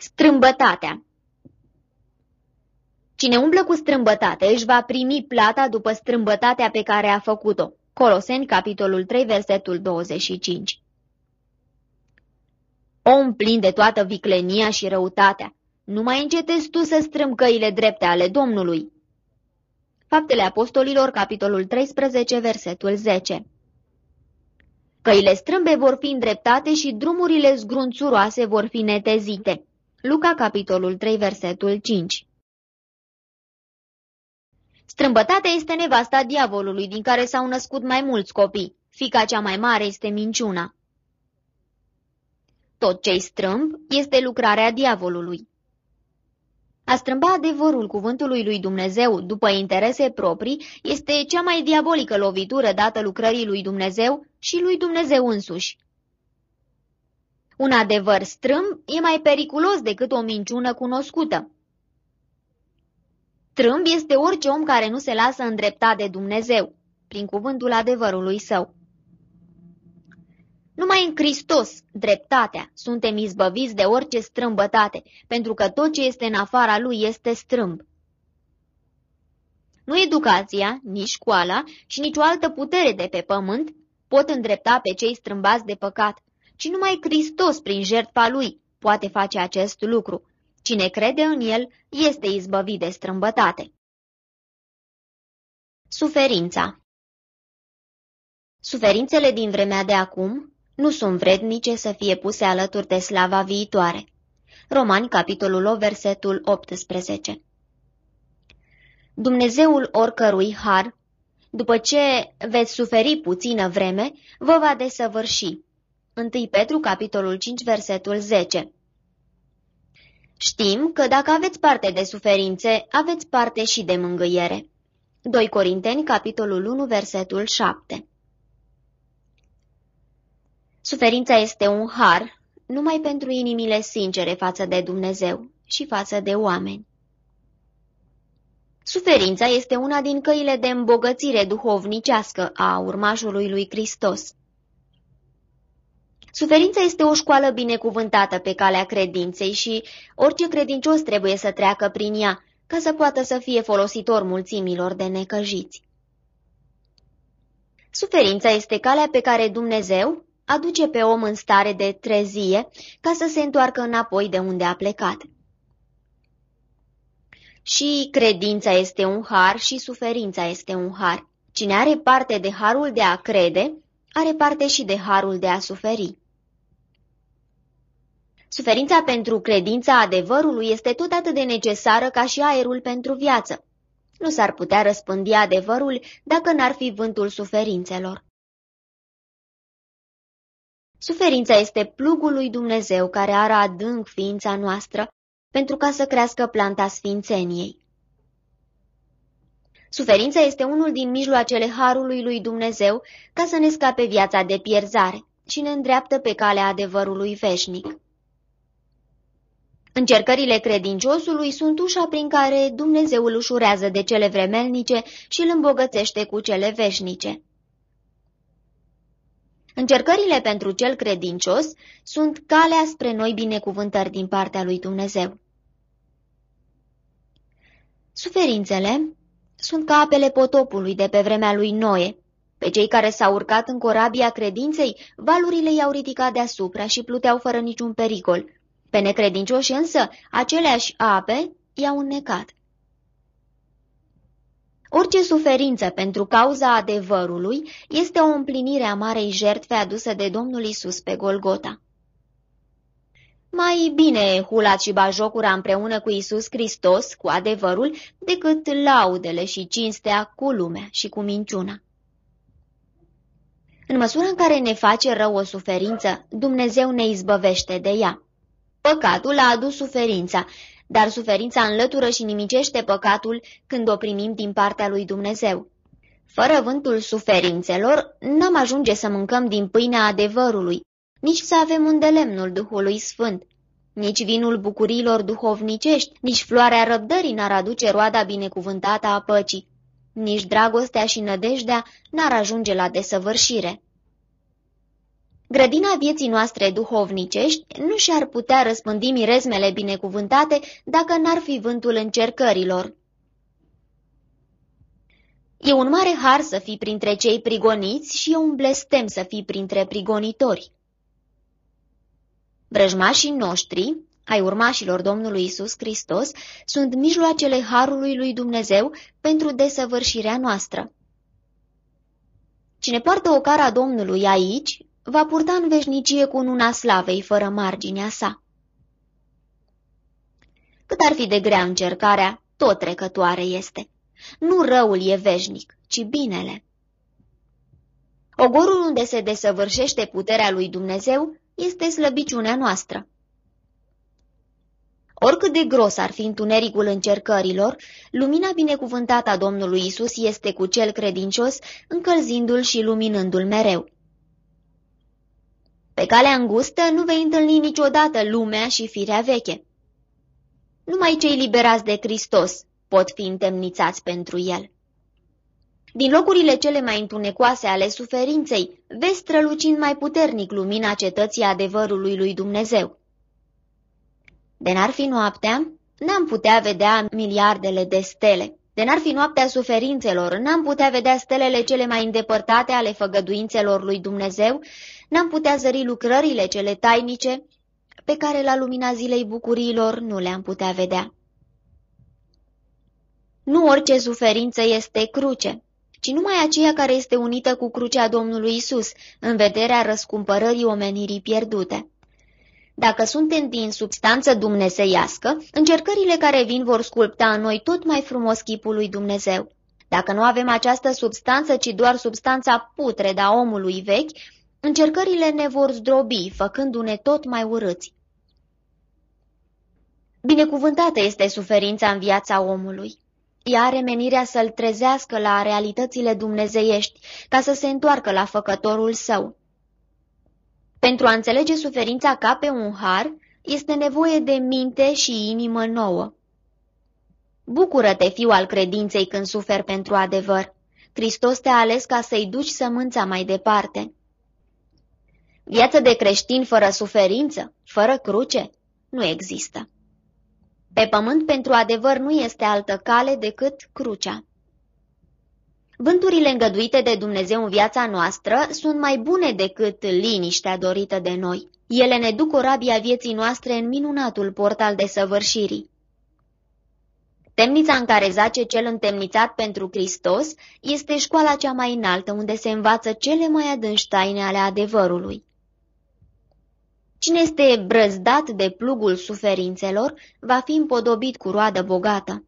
Strâmbătatea Cine umblă cu strâmbătate își va primi plata după strâmbătatea pe care a făcut-o. Coloseni, capitolul 3, versetul 25 Om plin de toată viclenia și răutatea, nu mai încetezi tu să strâm căile drepte ale Domnului. Faptele Apostolilor, capitolul 13, versetul 10 Căile strâmbe vor fi îndreptate și drumurile zgrunțuroase vor fi netezite. Luca, capitolul 3, versetul 5 Strâmbătatea este nevasta diavolului, din care s-au născut mai mulți copii. Fica cea mai mare este minciuna. Tot ce-i strâmb este lucrarea diavolului. A strâmba adevărul cuvântului lui Dumnezeu după interese proprii este cea mai diabolică lovitură dată lucrării lui Dumnezeu și lui Dumnezeu însuși. Un adevăr strâmb e mai periculos decât o minciună cunoscută. Strâmb este orice om care nu se lasă îndreptat de Dumnezeu, prin cuvântul adevărului său. Numai în Hristos, dreptatea, suntem izbăviți de orice strâmbătate, pentru că tot ce este în afara lui este strâmb. Nu educația, nici școala și nicio altă putere de pe pământ pot îndrepta pe cei strâmbați de păcat, ci numai Hristos, prin jertfa lui, poate face acest lucru. Cine crede în el este izbăvit de strâmbătate. Suferința Suferințele din vremea de acum nu sunt vrednice să fie puse alături de slava viitoare. Romani, capitolul 8, versetul 18 Dumnezeul oricărui har, după ce veți suferi puțină vreme, vă va desăvârși. 1 Petru, capitolul 5, versetul 10 Știm că dacă aveți parte de suferințe, aveți parte și de mângâiere. 2 Corinteni, capitolul 1, versetul 7 Suferința este un har numai pentru inimile sincere față de Dumnezeu și față de oameni. Suferința este una din căile de îmbogățire duhovnicească a urmașului lui Hristos. Suferința este o școală binecuvântată pe calea credinței și orice credincios trebuie să treacă prin ea ca să poată să fie folositor mulțimilor de necăjiți. Suferința este calea pe care Dumnezeu aduce pe om în stare de trezie ca să se întoarcă înapoi de unde a plecat. Și credința este un har și suferința este un har. Cine are parte de harul de a crede, are parte și de harul de a suferi. Suferința pentru credința adevărului este tot atât de necesară ca și aerul pentru viață. Nu s-ar putea răspândi adevărul dacă n-ar fi vântul suferințelor. Suferința este plugul lui Dumnezeu care are adânc ființa noastră pentru ca să crească planta sfințeniei. Suferința este unul din mijloacele harului lui Dumnezeu ca să ne scape viața de pierzare și ne îndreaptă pe calea adevărului veșnic. Încercările credinciosului sunt ușa prin care Dumnezeu îl ușurează de cele vremelnice și îl îmbogățește cu cele veșnice. Încercările pentru cel credincios sunt calea spre noi binecuvântări din partea lui Dumnezeu. Suferințele sunt ca apele potopului de pe vremea lui Noe. Pe cei care s-au urcat în corabia credinței, valurile i-au ridicat deasupra și pluteau fără niciun pericol. Pe necredincioși însă, aceleași ape i-au înnecat. Orice suferință pentru cauza adevărului este o împlinire a marei jertfe adusă de Domnul Isus pe Golgota. Mai bine hulat și bajocura împreună cu Isus Hristos, cu adevărul, decât laudele și cinstea cu lumea și cu minciuna. În măsura în care ne face rău o suferință, Dumnezeu ne izbăvește de ea. Păcatul a adus suferința, dar suferința înlătură și nimicește păcatul când o primim din partea lui Dumnezeu. Fără vântul suferințelor, n-am ajunge să mâncăm din pâinea adevărului, nici să avem un de lemnul Duhului Sfânt, nici vinul bucurilor duhovnicești, nici floarea răbdării n-ar aduce roada binecuvântată a păcii, nici dragostea și nădejdea n-ar ajunge la desăvârșire. Grădina vieții noastre duhovnicești nu și-ar putea răspândi mirezmele binecuvântate dacă n-ar fi vântul încercărilor. E un mare har să fii printre cei prigoniți și e un blestem să fii printre prigonitori. Vrăjmașii noștri, ai urmașilor Domnului Isus Hristos, sunt mijloacele harului lui Dumnezeu pentru desăvârșirea noastră. Cine poartă o cara Domnului aici, va purta în veșnicie cu una slavei fără marginea sa. Cât ar fi de grea încercarea, tot trecătoare este. Nu răul e veșnic, ci binele. Ogorul unde se desăvârșește puterea lui Dumnezeu este slăbiciunea noastră. Oricât de gros ar fi întunericul încercărilor, lumina binecuvântată a Domnului Isus este cu cel credincios, încălzindu-l și luminându-l mereu. Pe calea îngustă nu vei întâlni niciodată lumea și firea veche. Numai cei liberați de Hristos pot fi întemnițați pentru el. Din locurile cele mai întunecoase ale suferinței, vezi strălucind mai puternic lumina cetății adevărului lui Dumnezeu. De n-ar fi noaptea, n-am putea vedea miliardele de stele. De n-ar fi noaptea suferințelor, n-am putea vedea stelele cele mai îndepărtate ale făgăduințelor lui Dumnezeu, n-am putea zări lucrările cele tainice pe care la lumina zilei bucuriilor nu le-am putea vedea. Nu orice suferință este cruce, ci numai aceea care este unită cu crucea Domnului Isus, în vederea răscumpărării omenirii pierdute. Dacă suntem din substanță dumnezeiască, încercările care vin vor sculpta în noi tot mai frumos chipul lui Dumnezeu. Dacă nu avem această substanță, ci doar substanța putredă a omului vechi, încercările ne vor zdrobi, făcându-ne tot mai urâți. Binecuvântată este suferința în viața omului. Ea are menirea să-l trezească la realitățile dumnezeiești, ca să se întoarcă la făcătorul său. Pentru a înțelege suferința ca pe un har, este nevoie de minte și inimă nouă. Bucură-te, fiu al credinței, când suferi pentru adevăr. Hristos te-a ales ca să-i duci sămânța mai departe. Viață de creștin fără suferință, fără cruce, nu există. Pe pământ pentru adevăr nu este altă cale decât crucea. Vânturile îngăduite de Dumnezeu în viața noastră sunt mai bune decât liniștea dorită de noi. Ele ne duc corabia vieții noastre în minunatul port al desăvârșirii. Temnița în care zace cel întemnițat pentru Hristos este școala cea mai înaltă unde se învață cele mai adânci taine ale adevărului. Cine este brăzdat de plugul suferințelor va fi împodobit cu roadă bogată.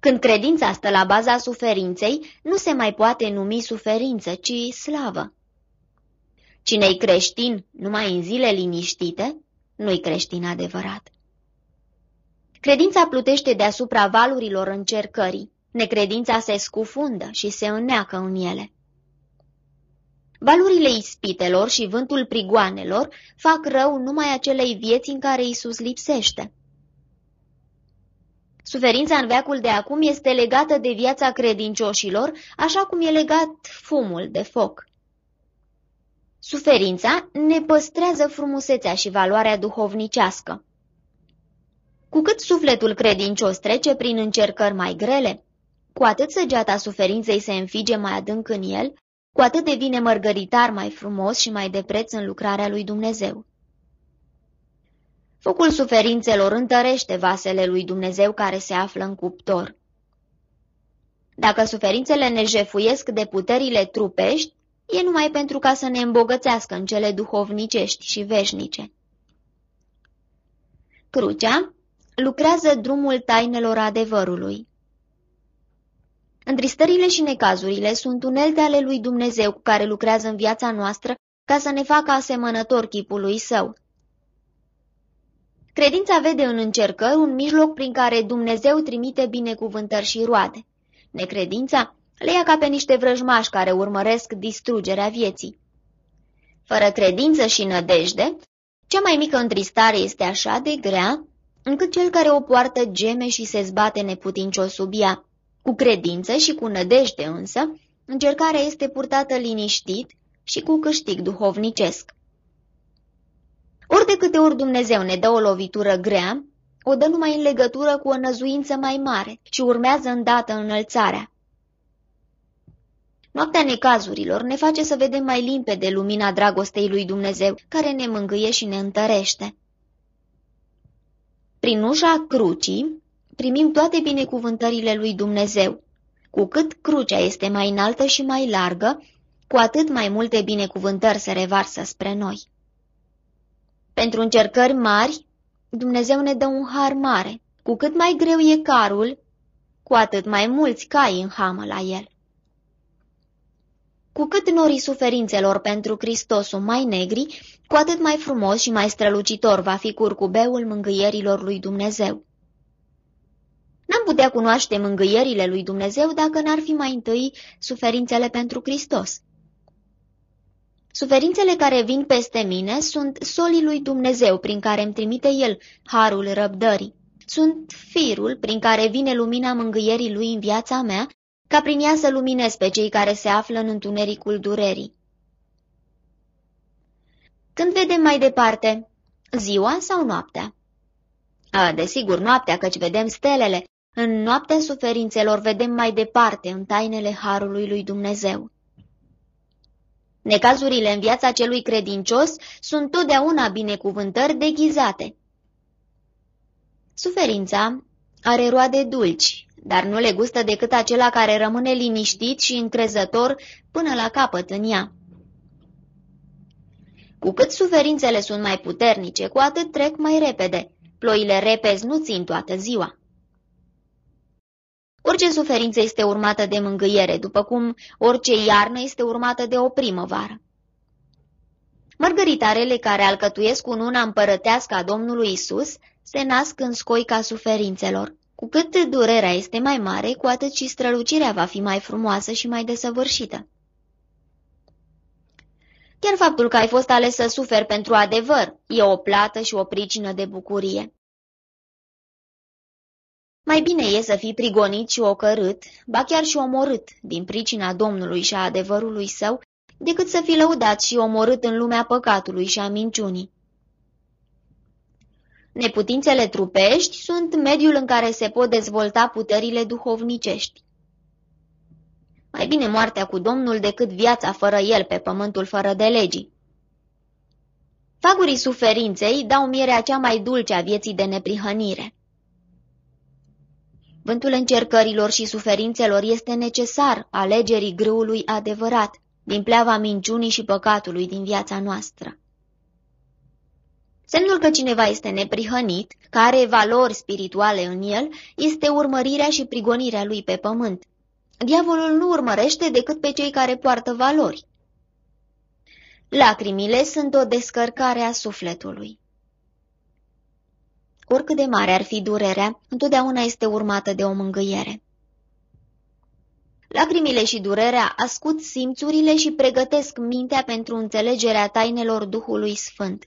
Când credința stă la baza suferinței, nu se mai poate numi suferință, ci slavă. Cine-i creștin numai în zile liniștite, nu-i creștin adevărat. Credința plutește deasupra valurilor încercării, necredința se scufundă și se înneacă în ele. Valurile ispitelor și vântul prigoanelor fac rău numai acelei vieți în care Isus lipsește. Suferința în veacul de acum este legată de viața credincioșilor, așa cum e legat fumul de foc. Suferința ne păstrează frumusețea și valoarea duhovnicească. Cu cât sufletul credincios trece prin încercări mai grele, cu atât săgeata suferinței se înfige mai adânc în el, cu atât devine mărgăritar mai frumos și mai de preț în lucrarea lui Dumnezeu. Focul suferințelor întărește vasele lui Dumnezeu care se află în cuptor. Dacă suferințele ne jefuiesc de puterile trupești, e numai pentru ca să ne îmbogățească în cele duhovnicești și veșnice. Crucea lucrează drumul tainelor adevărului. Întristările și necazurile sunt unelte ale lui Dumnezeu cu care lucrează în viața noastră ca să ne facă asemănător chipului său. Credința vede în încercări un mijloc prin care Dumnezeu trimite binecuvântări și roade. Necredința le ia ca pe niște vrăjmași care urmăresc distrugerea vieții. Fără credință și nădejde, cea mai mică întristare este așa de grea, încât cel care o poartă geme și se zbate neputincios sub ea. Cu credință și cu nădejde însă, încercarea este purtată liniștit, și cu câștig duhovnicesc. Ori de câte ori Dumnezeu ne dă o lovitură grea, o dă numai în legătură cu o năzuință mai mare și urmează îndată înălțarea. Noaptea necazurilor ne face să vedem mai limpede lumina dragostei lui Dumnezeu, care ne mângâie și ne întărește. Prin ușa crucii primim toate binecuvântările lui Dumnezeu. Cu cât crucea este mai înaltă și mai largă, cu atât mai multe binecuvântări se revarsă spre noi. Pentru încercări mari, Dumnezeu ne dă un har mare. Cu cât mai greu e carul, cu atât mai mulți cai în hamă la el. Cu cât norii suferințelor pentru Hristos sunt mai negri, cu atât mai frumos și mai strălucitor va fi curcubeul mângâierilor lui Dumnezeu. N-am putea cunoaște mângâierile lui Dumnezeu dacă n-ar fi mai întâi suferințele pentru Hristos. Suferințele care vin peste mine sunt solii lui Dumnezeu prin care îmi trimite El harul răbdării. Sunt firul prin care vine lumina mângâierii lui în viața mea, ca prin ea să luminez pe cei care se află în întunericul durerii. Când vedem mai departe, ziua sau noaptea? A, desigur, noaptea, căci vedem stelele. În noaptea suferințelor vedem mai departe în tainele harului lui Dumnezeu. Necazurile în viața celui credincios sunt totdeauna binecuvântări deghizate. Suferința are roade dulci, dar nu le gustă decât acela care rămâne liniștit și încrezător până la capăt în ea. Cu cât suferințele sunt mai puternice, cu atât trec mai repede. Ploile repezi nu țin toată ziua. Orice suferință este urmată de mângâiere, după cum orice iarnă este urmată de o primăvară. Mărgăritarele care alcătuiesc una împărătească a Domnului Isus se nasc în scoica suferințelor. Cu cât durerea este mai mare, cu atât și strălucirea va fi mai frumoasă și mai desăvârșită. Chiar faptul că ai fost ales să suferi pentru adevăr e o plată și o pricină de bucurie. Mai bine e să fii prigonit și ocărât, ba chiar și omorât, din pricina Domnului și a adevărului său, decât să fii lăudat și omorât în lumea păcatului și a minciunii. Neputințele trupești sunt mediul în care se pot dezvolta puterile duhovnicești. Mai bine moartea cu Domnul decât viața fără el pe pământul fără de legii. Fagurii suferinței dau mierea cea mai dulce a vieții de neprihănire. Vântul încercărilor și suferințelor este necesar alegerii grâului adevărat, din pleava minciunii și păcatului din viața noastră. Semnul că cineva este neprihănit, că are valori spirituale în el, este urmărirea și prigonirea lui pe pământ. Diavolul nu urmărește decât pe cei care poartă valori. Lacrimile sunt o descărcare a sufletului. Oricât de mare ar fi durerea, întotdeauna este urmată de o mângâiere. Lacrimile și durerea ascut simțurile și pregătesc mintea pentru înțelegerea tainelor Duhului Sfânt.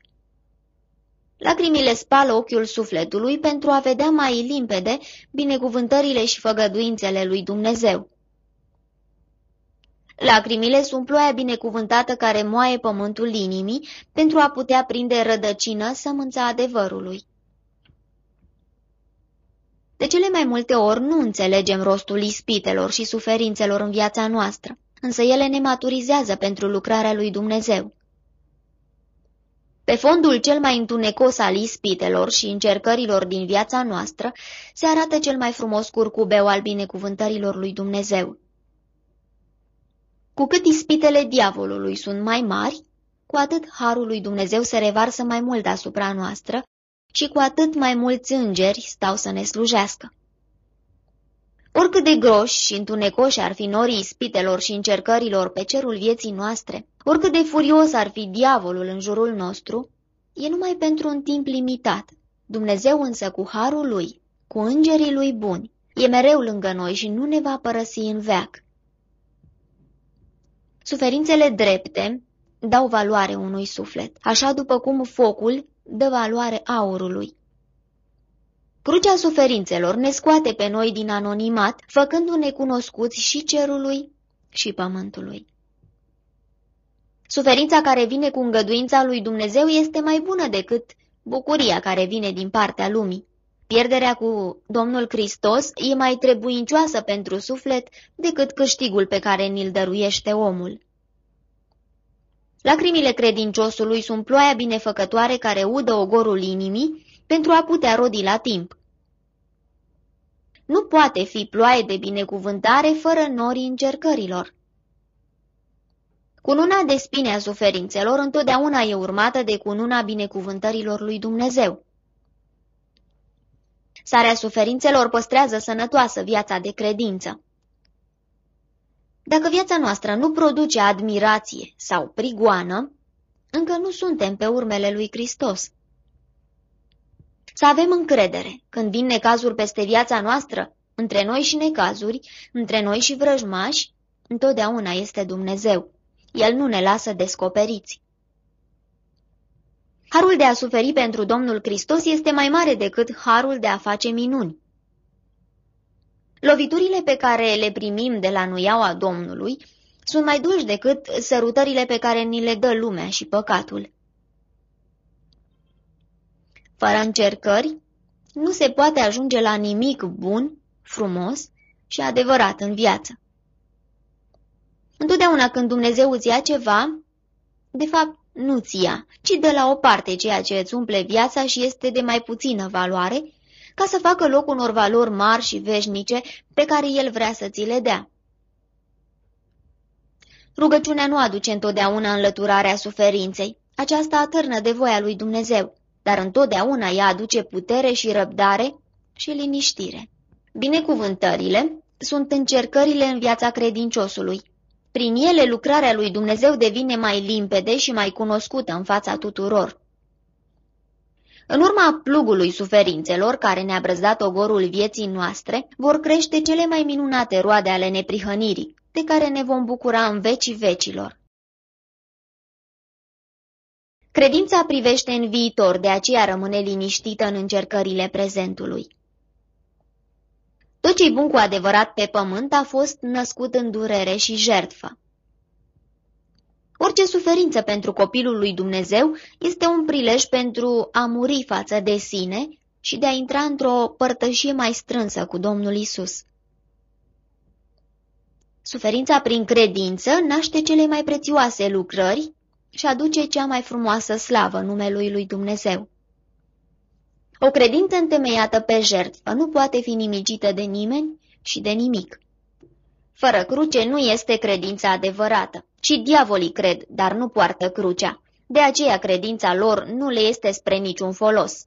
Lacrimile spală ochiul sufletului pentru a vedea mai limpede binecuvântările și făgăduințele lui Dumnezeu. Lacrimile sunt ploaia binecuvântată care moaie pământul inimii pentru a putea prinde rădăcină sămânța adevărului. De cele mai multe ori nu înțelegem rostul ispitelor și suferințelor în viața noastră, însă ele ne maturizează pentru lucrarea lui Dumnezeu. Pe fondul cel mai întunecos al ispitelor și încercărilor din viața noastră se arată cel mai frumos curcubeu al binecuvântărilor lui Dumnezeu. Cu cât ispitele diavolului sunt mai mari, cu atât harul lui Dumnezeu se revarsă mai mult asupra noastră și cu atât mai mulți îngeri stau să ne slujească. Oricât de groși și întunecoși ar fi norii ispitelor și încercărilor pe cerul vieții noastre, oricât de furios ar fi diavolul în jurul nostru, e numai pentru un timp limitat. Dumnezeu însă cu harul lui, cu îngerii lui buni, e mereu lângă noi și nu ne va părăsi în veac. Suferințele drepte dau valoare unui suflet, așa după cum focul dă valoare aurului. Crucea suferințelor ne scoate pe noi din anonimat, făcându-ne cunoscuți și cerului și pământului. Suferința care vine cu îngăduința lui Dumnezeu este mai bună decât bucuria care vine din partea lumii. Pierderea cu Domnul Hristos e mai trebuincioasă pentru suflet decât câștigul pe care ni-l dăruiește omul. Lacrimile credinciosului sunt ploaia binefăcătoare care udă ogorul inimii pentru a putea rodi la timp. Nu poate fi ploaie de binecuvântare fără norii încercărilor. Cununa de spine a suferințelor întotdeauna e urmată de cununa binecuvântărilor lui Dumnezeu. Sarea suferințelor păstrează sănătoasă viața de credință. Dacă viața noastră nu produce admirație sau prigoană, încă nu suntem pe urmele lui Hristos. Să avem încredere când vin necazuri peste viața noastră, între noi și necazuri, între noi și vrăjmași, întotdeauna este Dumnezeu. El nu ne lasă descoperiți. Harul de a suferi pentru Domnul Hristos este mai mare decât harul de a face minuni. Loviturile pe care le primim de la nuiaua Domnului sunt mai dulci decât sărutările pe care ni le dă lumea și păcatul. Fără încercări, nu se poate ajunge la nimic bun, frumos și adevărat în viață. Întotdeauna când Dumnezeu îți ia ceva, de fapt nu ți ia, ci de la o parte ceea ce îți umple viața și este de mai puțină valoare, ca să facă loc unor valori mari și veșnice pe care El vrea să ți le dea. Rugăciunea nu aduce întotdeauna înlăturarea suferinței, aceasta atârnă de voia lui Dumnezeu, dar întotdeauna ea aduce putere și răbdare și liniștire. Binecuvântările sunt încercările în viața credinciosului, prin ele lucrarea lui Dumnezeu devine mai limpede și mai cunoscută în fața tuturor. În urma plugului suferințelor care ne-a brăzdat ogorul vieții noastre, vor crește cele mai minunate roade ale neprihănirii, de care ne vom bucura în vecii vecilor. Credința privește în viitor, de aceea rămâne liniștită în încercările prezentului. Tot ce-i bun cu adevărat pe pământ a fost născut în durere și jertfă. Orice suferință pentru copilul lui Dumnezeu este un prilej pentru a muri față de sine și de a intra într-o părtășie mai strânsă cu Domnul Isus. Suferința prin credință naște cele mai prețioase lucrări și aduce cea mai frumoasă slavă numelui lui Dumnezeu. O credință întemeiată pe jertfă nu poate fi nimicită de nimeni și de nimic. Fără cruce nu este credința adevărată. Și diavolii cred, dar nu poartă crucea. De aceea credința lor nu le este spre niciun folos.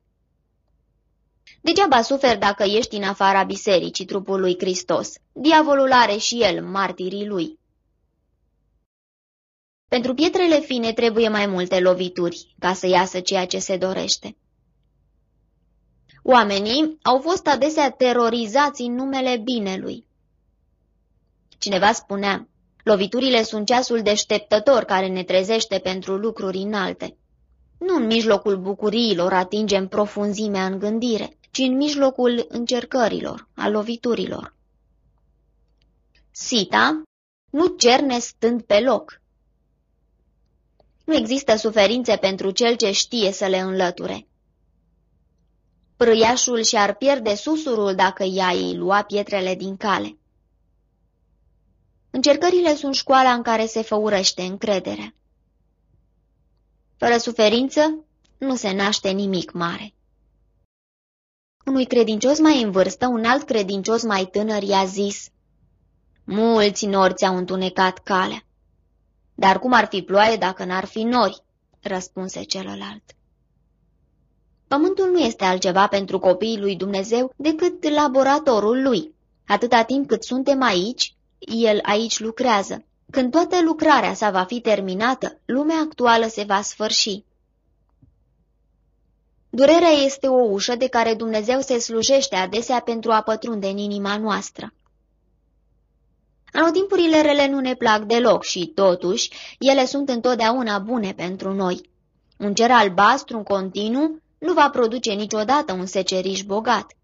Degeaba suferi dacă ești în afara bisericii trupului Hristos. Diavolul are și el martirii lui. Pentru pietrele fine trebuie mai multe lovituri ca să iasă ceea ce se dorește. Oamenii au fost adesea terorizați în numele binelui. Cineva spunea, loviturile sunt ceasul deșteptător care ne trezește pentru lucruri înalte. Nu în mijlocul bucuriilor atingem profunzimea în gândire, ci în mijlocul încercărilor, a loviturilor. Sita nu cerne stând pe loc. Nu există suferințe pentru cel ce știe să le înlăture. Prâiașul și-ar pierde susurul dacă ea îi lua pietrele din cale. Încercările sunt școala în care se făurăște încrederea. Fără suferință nu se naște nimic mare. Unui credincios mai în vârstă, un alt credincios mai tânăr i-a zis, Mulți norți ți-au întunecat calea. Dar cum ar fi ploaie dacă n-ar fi nori? răspunse celălalt. Pământul nu este altceva pentru copiii lui Dumnezeu decât laboratorul lui. Atâta timp cât suntem aici, el aici lucrează. Când toată lucrarea sa va fi terminată, lumea actuală se va sfârși. Durerea este o ușă de care Dumnezeu se slujește adesea pentru a pătrunde în inima noastră. Anotimpurile rele nu ne plac deloc și, totuși, ele sunt întotdeauna bune pentru noi. Un cer albastru în continuu nu va produce niciodată un seceriș bogat.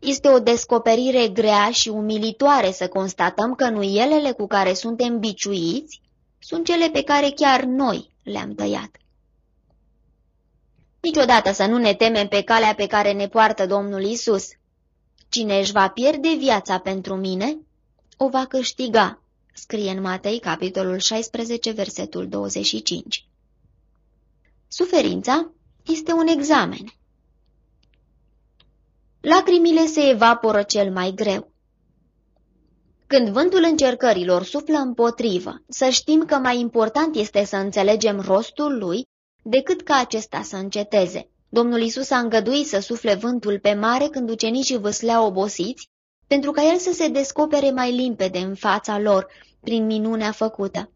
Este o descoperire grea și umilitoare să constatăm că nuielele cu care suntem biciuiți sunt cele pe care chiar noi le-am tăiat. Niciodată să nu ne temem pe calea pe care ne poartă Domnul Isus. Cine își va pierde viața pentru mine, o va câștiga, scrie în Matei, capitolul 16, versetul 25. Suferința este un examen. Lacrimile se evaporă cel mai greu. Când vântul încercărilor suflă împotrivă, să știm că mai important este să înțelegem rostul lui decât ca acesta să înceteze. Domnul Isus a îngăduit să sufle vântul pe mare când ucenicii vâsleau obosiți, pentru ca el să se descopere mai limpede în fața lor prin minunea făcută.